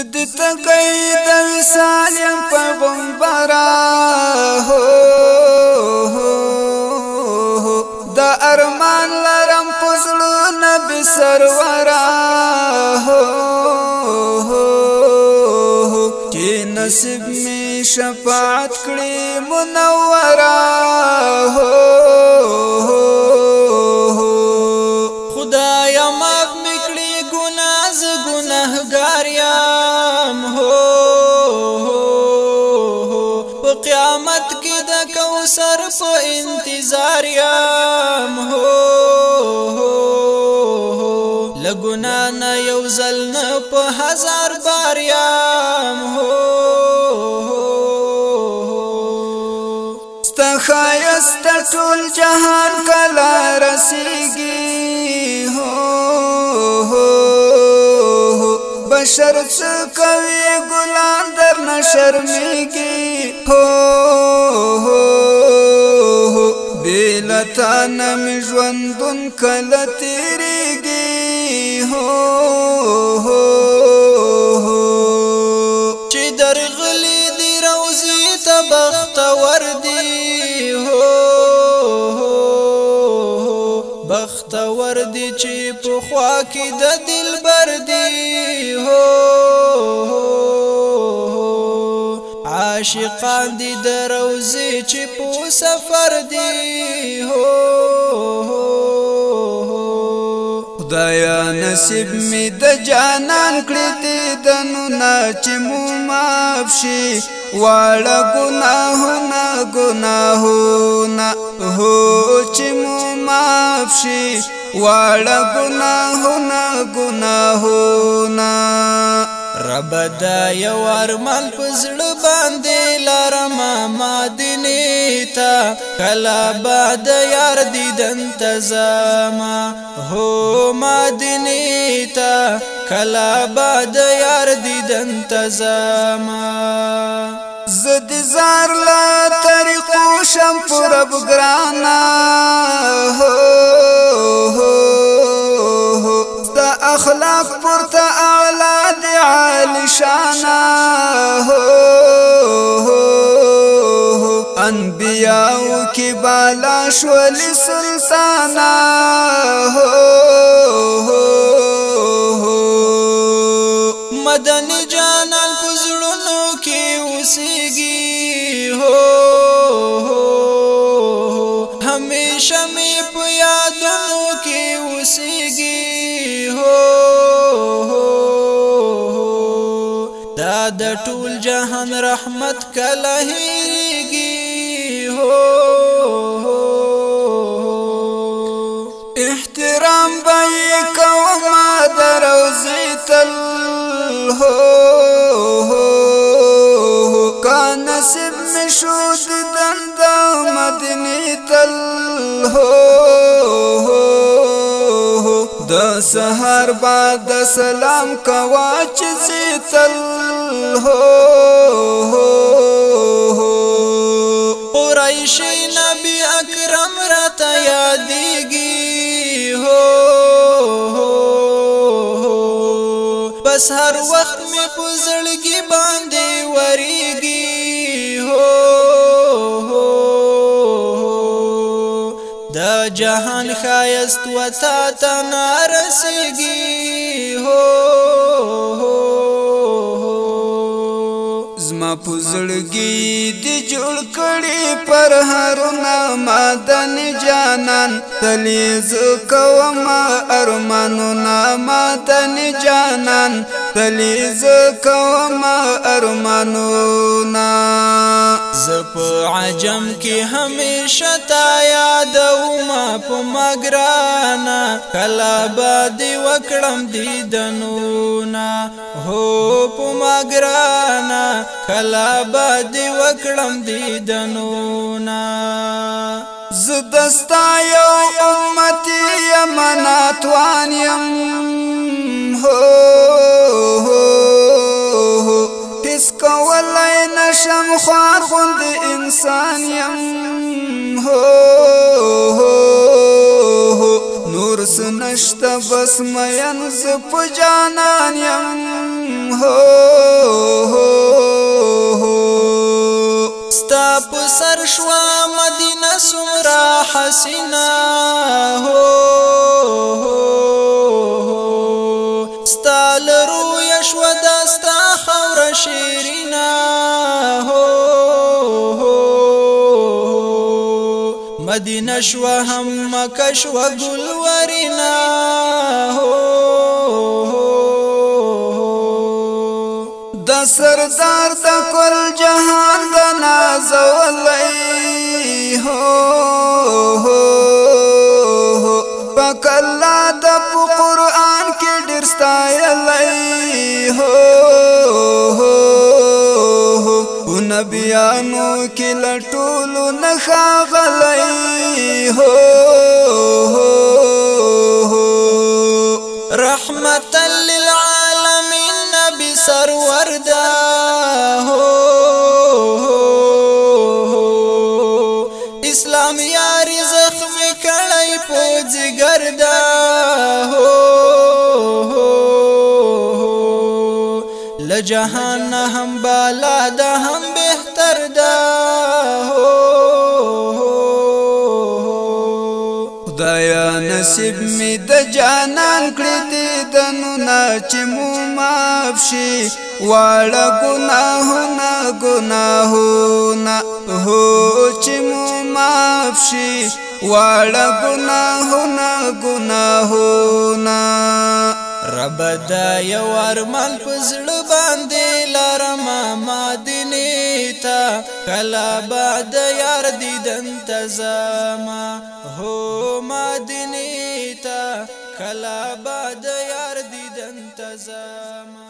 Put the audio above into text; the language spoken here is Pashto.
زد تکی د وصال يم پیغمبرا هو د ارمان لرم پزړو نبی سرورا هو کی نصیب می شفاعت کړي منورا هو خدایا سر په انتظار یم هو لګونا نه یو زل نه په هزار بار یم هو ستخایست ټول جهان کلا رسیږي هو بشر څه کوي ګلان در نه شرمېږي هو هو لتا نم ژوندون کله تیریږي هو هو هو چې درغلي دی روزي ته بخت ور دی هو هو بخت ور دی چې په خوا کې د دل بر دی هو عاشقان دي دروزي چې په سفر دي هو خدایا نصیب می د جانان کړی دې دنو نا چې مو معاف شي واړه ګناهونه ګناهونه هو چې مو معاف شي واړه ګناهونه ګناهونه رب دا یو ارمان پزړه باندې لارم مدینه تا کلا بعد یار دیدن تزما هو مدینه تا کلا بعد یار دیدن تزما زد زار لا طریقو شم پرب گرانا هو نشانہ ہو کی بالا شول سلطانہ ہو مدن جانا پزڑوں کی اسی گی ہو میں دونوں کی اسی گی د ټول جهان رحمت کله هیږي هو احترام به کوم دروزی تل هو کا نصیب مشود دند مدنی تل هو سهر بعد سلام کوا چې تل هو قریش نبی اکرم را تیادیږي هو بس هر وخت می پزړګي باندې وریږي هو د جهان خایست و تا تا نارسیږي هو زما پزړګي د جوړ کړي پر هرونه مدن جانان تلی ز کوم ارمانونه مدن جانان تلی ز کوم ارمانونه زپ عجم کې همیشه تا یادوم په مګرانا کلا باد وکړم دیدنونا هو په مګرانا کلا باد وکړم دیدنونا زدستا یو امتی یمنا توانیم هو هو هو تیس کولای نشم خوار غند انسان یم هو بس مین ز پجانان یم هو هو ستا په سر شو مدینه سمرا حسینا هو هو ستا لرو یشو دستا خور شیری مدینه شو هم مکه شو ګل ورینا د سردار د کل جهان د نازولای هو پکلا د قرآن کې ډیر ستایلای هو نبیانو لټولو نه خغلی هو رحمت للعالمین نبی سرور دا اسلام یار زخم کړی پوز ګردا لجهان هم بالا د خدایا نصیب می د جانان کړی دې دنو نا چې مو معاف شي واړه ګناهونه ګناهونه هو چې مو معاف شي واړه ګناهونه ګناهونه رب دا یو ارمان پزړ باندې تا کلا بعد یار دیدن تزاما هو مدینی تا کلا بعد یار دیدن تزاما